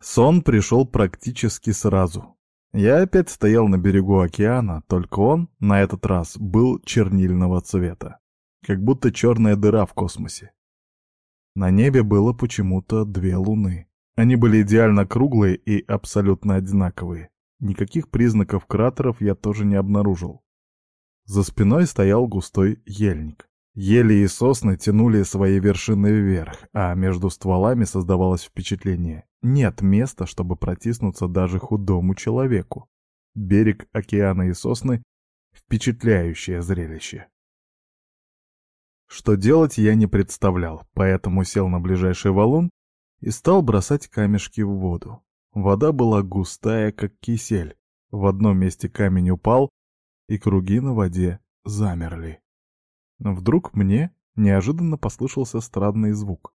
Сон пришел практически сразу. Я опять стоял на берегу океана, только он, на этот раз, был чернильного цвета. Как будто черная дыра в космосе. На небе было почему-то две луны. Они были идеально круглые и абсолютно одинаковые. Никаких признаков кратеров я тоже не обнаружил. За спиной стоял густой ельник. Ели и сосны тянули свои вершины вверх, а между стволами создавалось впечатление — нет места, чтобы протиснуться даже худому человеку. Берег океана и сосны — впечатляющее зрелище. Что делать я не представлял, поэтому сел на ближайший валун и стал бросать камешки в воду. Вода была густая, как кисель. В одном месте камень упал, и круги на воде замерли. Вдруг мне неожиданно послышался странный звук.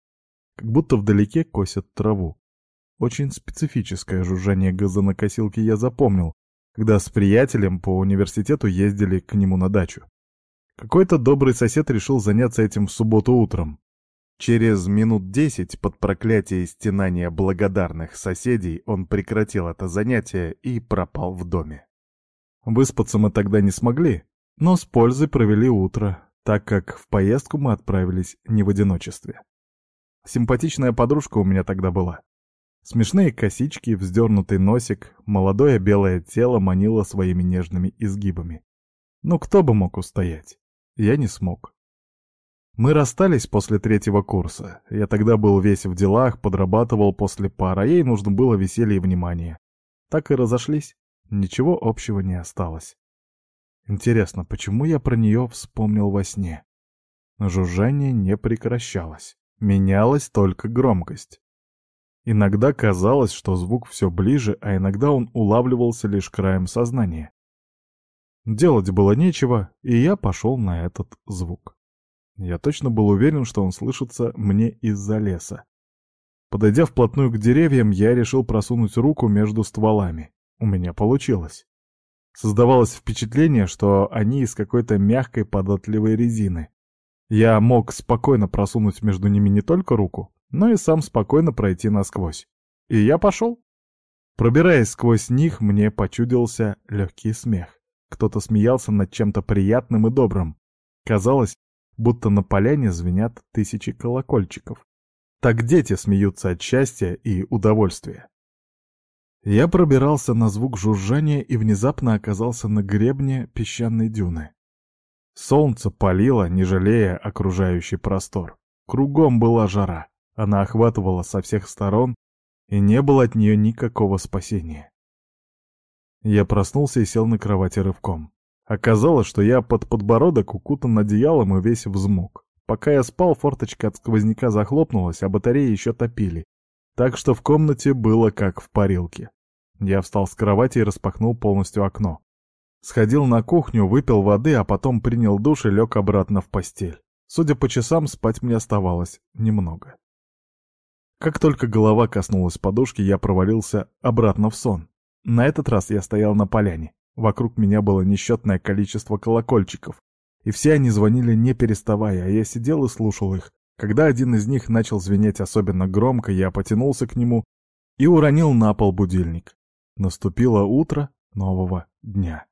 Как будто вдалеке косят траву. Очень специфическое жужжание газонокосилки я запомнил, когда с приятелем по университету ездили к нему на дачу. Какой-то добрый сосед решил заняться этим в субботу утром. Через минут десять под проклятие и стенания благодарных соседей он прекратил это занятие и пропал в доме. Выспаться мы тогда не смогли, но с пользой провели утро, так как в поездку мы отправились не в одиночестве. Симпатичная подружка у меня тогда была. Смешные косички, вздернутый носик, молодое белое тело манило своими нежными изгибами. Ну кто бы мог устоять? Я не смог. Мы расстались после третьего курса. Я тогда был весь в делах, подрабатывал после пар, а ей нужно было веселье и внимание. Так и разошлись. Ничего общего не осталось. Интересно, почему я про нее вспомнил во сне? Жужжание не прекращалось. Менялась только громкость. Иногда казалось, что звук все ближе, а иногда он улавливался лишь краем сознания. Делать было нечего, и я пошел на этот звук. Я точно был уверен, что он слышится мне из-за леса. Подойдя вплотную к деревьям, я решил просунуть руку между стволами. У меня получилось. Создавалось впечатление, что они из какой-то мягкой податливой резины. Я мог спокойно просунуть между ними не только руку, но и сам спокойно пройти насквозь. И я пошел. Пробираясь сквозь них, мне почудился легкий смех. Кто-то смеялся над чем-то приятным и добрым. Казалось, будто на поляне звенят тысячи колокольчиков. Так дети смеются от счастья и удовольствия. Я пробирался на звук жужжания и внезапно оказался на гребне песчаной дюны. Солнце палило, не жалея окружающий простор. Кругом была жара, она охватывала со всех сторон, и не было от нее никакого спасения. Я проснулся и сел на кровати рывком. Оказалось, что я под подбородок укутан одеялом и весь взмок. Пока я спал, форточка от сквозняка захлопнулась, а батареи еще топили так что в комнате было как в парилке. Я встал с кровати и распахнул полностью окно. Сходил на кухню, выпил воды, а потом принял душ и лег обратно в постель. Судя по часам, спать мне оставалось немного. Как только голова коснулась подушки, я провалился обратно в сон. На этот раз я стоял на поляне. Вокруг меня было несчетное количество колокольчиков, и все они звонили не переставая, а я сидел и слушал их, когда один из них начал звенеть особенно громко, я потянулся к нему и уронил на пол будильник. Наступило утро нового дня.